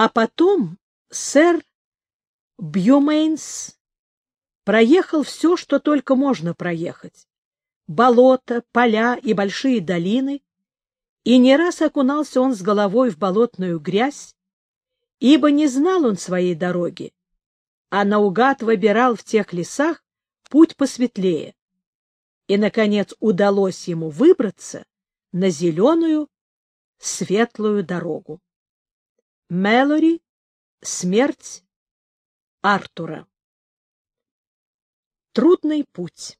А потом сэр Бьюмейнс проехал все, что только можно проехать. Болота, поля и большие долины, и не раз окунался он с головой в болотную грязь, ибо не знал он своей дороги, а наугад выбирал в тех лесах путь посветлее. И, наконец, удалось ему выбраться на зеленую, светлую дорогу. Мэлори «Смерть Артура» Трудный путь.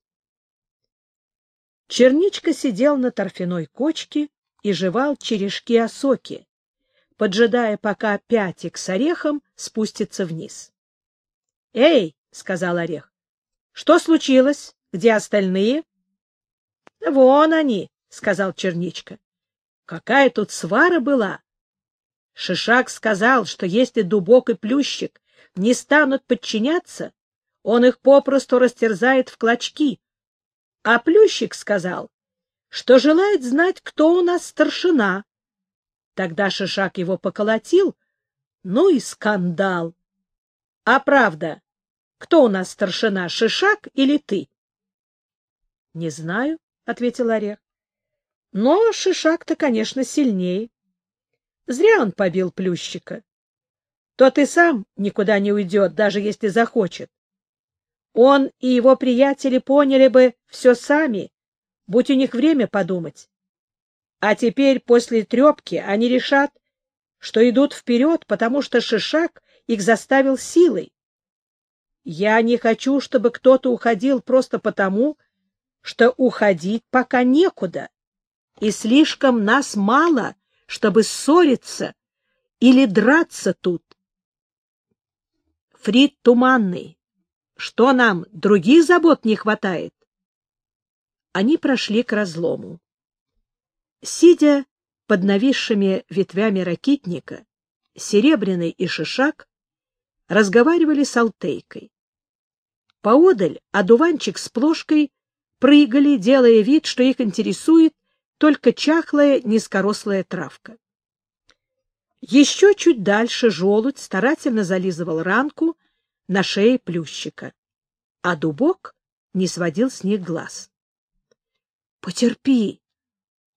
Черничка сидел на торфяной кочке и жевал черешки осоки, поджидая, пока пятик с орехом спустится вниз. — Эй, — сказал орех, — что случилось? Где остальные? — Вон они, — сказал черничка. — Какая тут свара была! Шишак сказал, что если дубок и плющик не станут подчиняться, он их попросту растерзает в клочки. А Плющик сказал, что желает знать, кто у нас старшина. Тогда Шишак его поколотил, ну и скандал. А правда, кто у нас старшина, Шишак или ты? — Не знаю, — ответил Орех. — Но Шишак-то, конечно, сильнее. Зря он побил Плющика. Тот и сам никуда не уйдет, даже если захочет. Он и его приятели поняли бы все сами, будь у них время подумать. А теперь, после трепки, они решат, что идут вперед, потому что Шишак их заставил силой. Я не хочу, чтобы кто-то уходил просто потому, что уходить пока некуда, и слишком нас мало, чтобы ссориться или драться тут. Фрид Туманный, что нам, других забот не хватает? Они прошли к разлому. Сидя под нависшими ветвями ракитника, Серебряный и Шишак разговаривали с Алтейкой. Поодаль одуванчик с плошкой прыгали, делая вид, что их интересует только чахлая низкорослая травка. Еще чуть дальше желудь старательно зализывал ранку, на шее плющика, а дубок не сводил с них глаз. — Потерпи,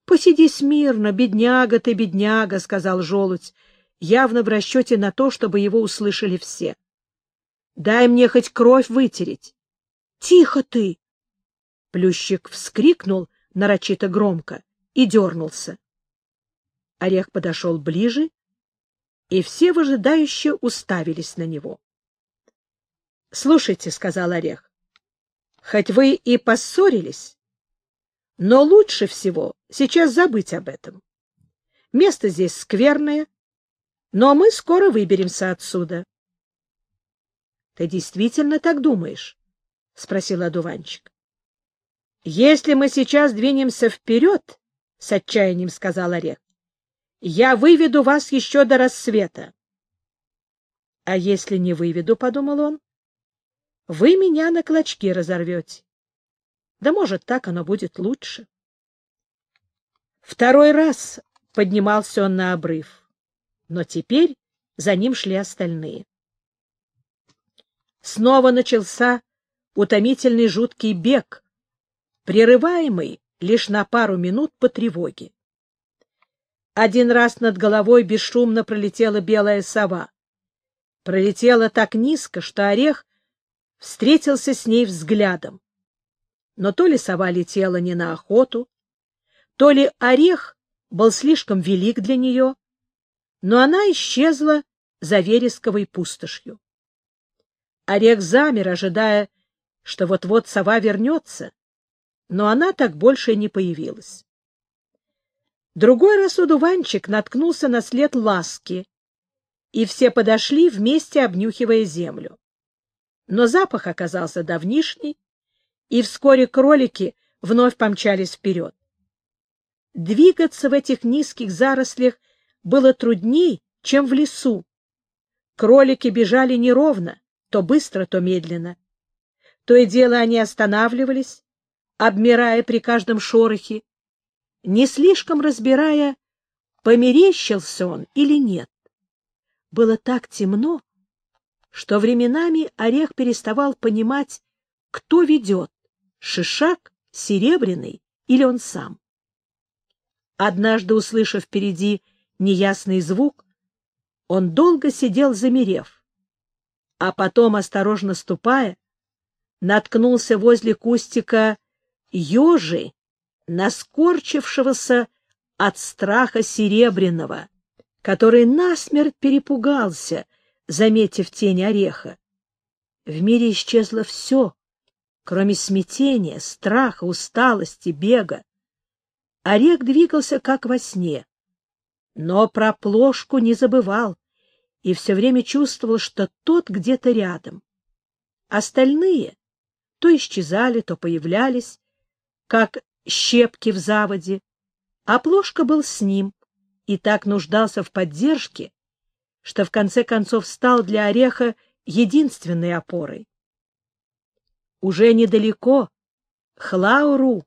посиди смирно, бедняга ты, бедняга, — сказал желудь, явно в расчете на то, чтобы его услышали все. — Дай мне хоть кровь вытереть. — Тихо ты! Плющик вскрикнул нарочито громко и дернулся. Орех подошел ближе, и все выжидающе уставились на него. — Слушайте, — сказал Орех, — хоть вы и поссорились, но лучше всего сейчас забыть об этом. Место здесь скверное, но мы скоро выберемся отсюда. — Ты действительно так думаешь? — спросил одуванчик. — Если мы сейчас двинемся вперед, — с отчаянием сказал Орех, — я выведу вас еще до рассвета. — А если не выведу, — подумал он, вы меня на клочки разорвете. Да, может, так оно будет лучше. Второй раз поднимался он на обрыв, но теперь за ним шли остальные. Снова начался утомительный жуткий бег, прерываемый лишь на пару минут по тревоге. Один раз над головой бесшумно пролетела белая сова. Пролетела так низко, что орех встретился с ней взглядом. Но то ли сова летела не на охоту, то ли орех был слишком велик для нее, но она исчезла за вересковой пустошью. Орех замер, ожидая, что вот-вот сова вернется, но она так больше не появилась. Другой раз удуванчик наткнулся на след ласки, и все подошли, вместе обнюхивая землю но запах оказался давнишний, и вскоре кролики вновь помчались вперед. Двигаться в этих низких зарослях было трудней, чем в лесу. Кролики бежали неровно, то быстро, то медленно. То и дело они останавливались, обмирая при каждом шорохе, не слишком разбирая, померещился он или нет. было так темно, что временами Орех переставал понимать, кто ведет — Шишак, Серебряный или он сам. Однажды, услышав впереди неясный звук, он долго сидел замерев, а потом, осторожно ступая, наткнулся возле кустика ежи, наскорчившегося от страха Серебряного, который насмерть перепугался, заметив тень ореха. В мире исчезло все, кроме смятения, страха, усталости, бега. Орех двигался, как во сне, но про плошку не забывал и все время чувствовал, что тот где-то рядом. Остальные то исчезали, то появлялись, как щепки в заводе, а плошка был с ним и так нуждался в поддержке, что в конце концов стал для ореха единственной опорой. Уже недалеко, Хлауру,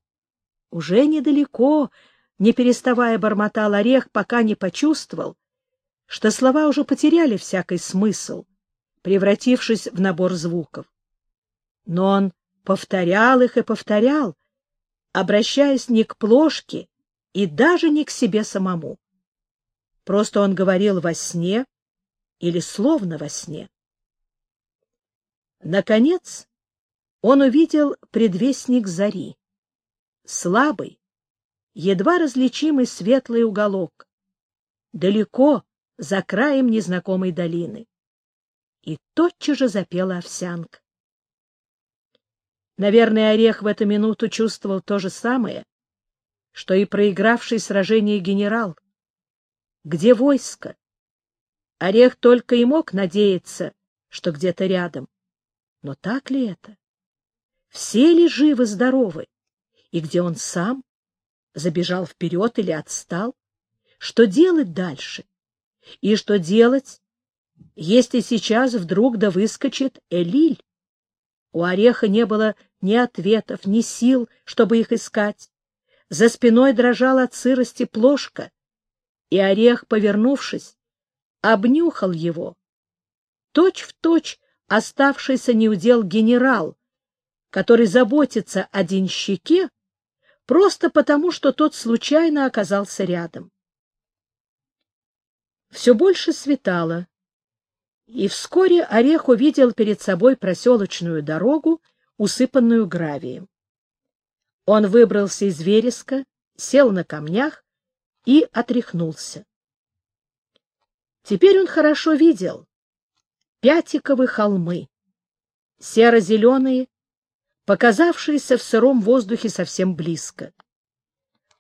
уже недалеко, не переставая бормотал орех, пока не почувствовал, что слова уже потеряли всякий смысл, превратившись в набор звуков. Но он повторял их и повторял, обращаясь не к плошке и даже не к себе самому. Просто он говорил во сне или словно во сне. Наконец он увидел предвестник зари. Слабый, едва различимый светлый уголок, далеко за краем незнакомой долины. И тотчас же запела овсянка. Наверное, Орех в эту минуту чувствовал то же самое, что и проигравший сражение генерал. Где войско? Орех только и мог надеяться, что где-то рядом. Но так ли это? Все ли живы-здоровы? И где он сам? Забежал вперед или отстал? Что делать дальше? И что делать, если сейчас вдруг да выскочит Элиль? У Ореха не было ни ответов, ни сил, чтобы их искать. За спиной дрожала от сырости плошка, и Орех, повернувшись, обнюхал его. Точь в точь оставшийся неудел генерал, который заботится о денщике просто потому, что тот случайно оказался рядом. Все больше светало, и вскоре Орех увидел перед собой проселочную дорогу, усыпанную гравием. Он выбрался из вереска, сел на камнях и отряхнулся. Теперь он хорошо видел Пятиковы холмы, серо-зеленые, показавшиеся в сыром воздухе совсем близко.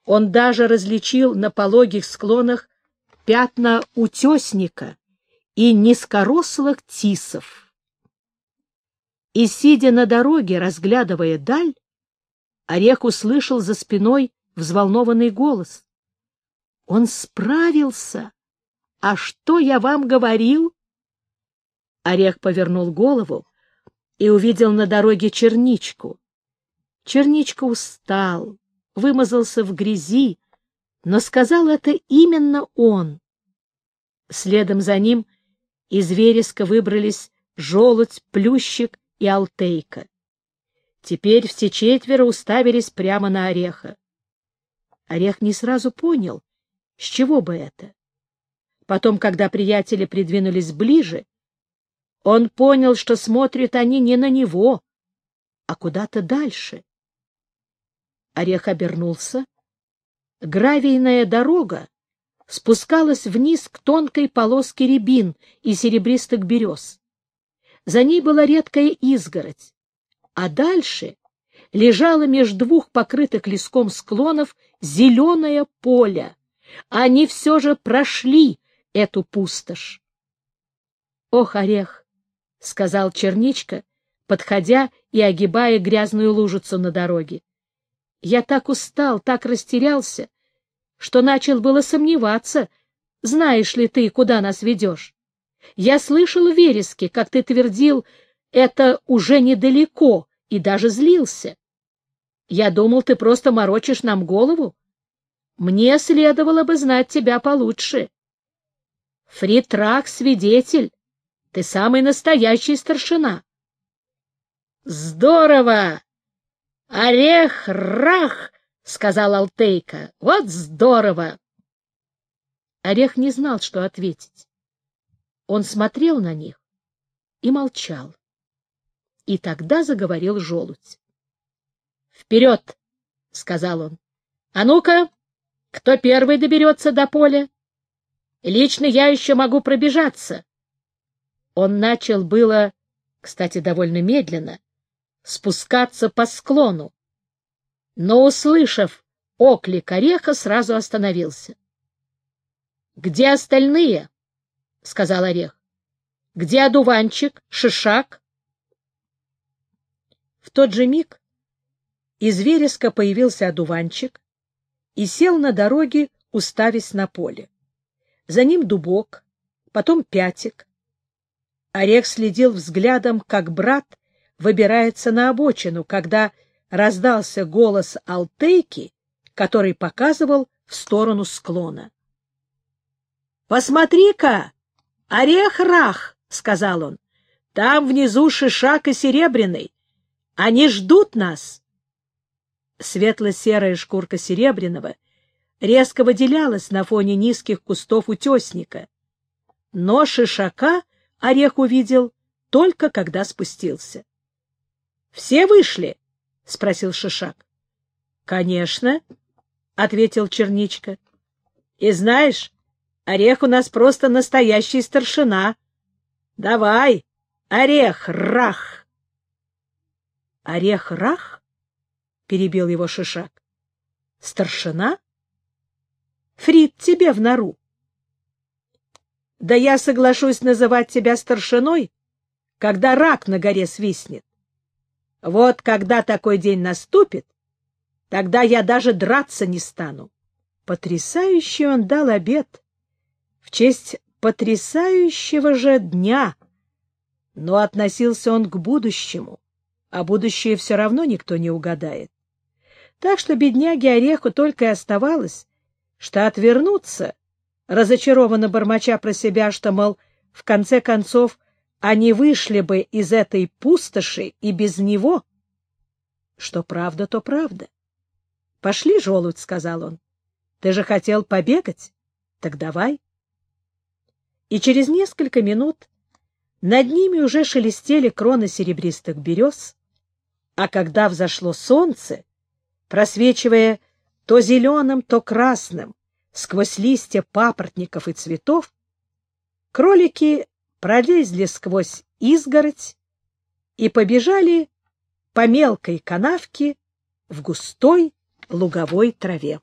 Он даже различил на пологих склонах пятна утесника, и низкорослых тисов. И, сидя на дороге, разглядывая даль, Орех услышал за спиной взволнованный голос. «Он справился! А что я вам говорил?» Орех повернул голову и увидел на дороге черничку. Черничка устал, вымазался в грязи, но сказал это именно он. Следом за ним из вереска выбрались желудь, плющик и алтейка. Теперь все четверо уставились прямо на ореха. Орех не сразу понял, с чего бы это. Потом, когда приятели придвинулись ближе, он понял, что смотрят они не на него, а куда-то дальше. Орех обернулся. Гравийная дорога спускалась вниз к тонкой полоске рябин и серебристых берез. За ней была редкая изгородь, а дальше лежало между двух покрытых леском склонов зеленое поле. Они все же прошли эту пустошь. — Ох, орех! — сказал черничка, подходя и огибая грязную лужицу на дороге. — Я так устал, так растерялся, что начал было сомневаться, знаешь ли ты, куда нас ведешь. Я слышал в вереске, как ты твердил, это уже недалеко, и даже злился. Я думал, ты просто морочишь нам голову. Мне следовало бы знать тебя получше. Фритрак — свидетель. Ты самый настоящий старшина. — Здорово! Орех-рах! — сказал Алтейка. — Вот здорово! Орех не знал, что ответить. Он смотрел на них и молчал. И тогда заговорил желудь. — Вперед! — сказал он. — А ну-ка, кто первый доберется до поля? Лично я еще могу пробежаться. Он начал было, кстати, довольно медленно, спускаться по склону, но, услышав оклик ореха, сразу остановился. — Где остальные? — сказал орех. — Где одуванчик, шишак? В тот же миг из вереска появился одуванчик и сел на дороге, уставясь на поле. За ним дубок, потом пятик. Орех следил взглядом, как брат выбирается на обочину, когда раздался голос Алтейки, который показывал в сторону склона. — Посмотри-ка! Орех-рах! — сказал он. — Там внизу Шишак и Серебряный. Они ждут нас. Светло-серая шкурка Серебряного резко выделялась на фоне низких кустов утесника. Но Шишака Орех увидел только когда спустился. — Все вышли? — спросил Шишак. — Конечно, — ответил Черничка. — И знаешь, Орех у нас просто настоящий старшина. Давай, Орех, рах! — Орех, рах? — перебил его Шишак. — Старшина? Фрид тебе в нору. — Да я соглашусь называть тебя старшиной, когда рак на горе свистнет. Вот когда такой день наступит, тогда я даже драться не стану. Потрясающий он дал обед в честь потрясающего же дня, но относился он к будущему, а будущее все равно никто не угадает. Так что бедняге Ореху только и оставалось, что отвернуться, разочарованно бормоча про себя, что, мол, в конце концов, они вышли бы из этой пустоши и без него. Что правда, то правда. — Пошли, желудь, — сказал он. — Ты же хотел побегать? Так давай. И через несколько минут над ними уже шелестели кроны серебристых берез, а когда взошло солнце, просвечивая то зеленым, то красным, сквозь листья папоротников и цветов, кролики пролезли сквозь изгородь и побежали по мелкой канавке в густой луговой траве.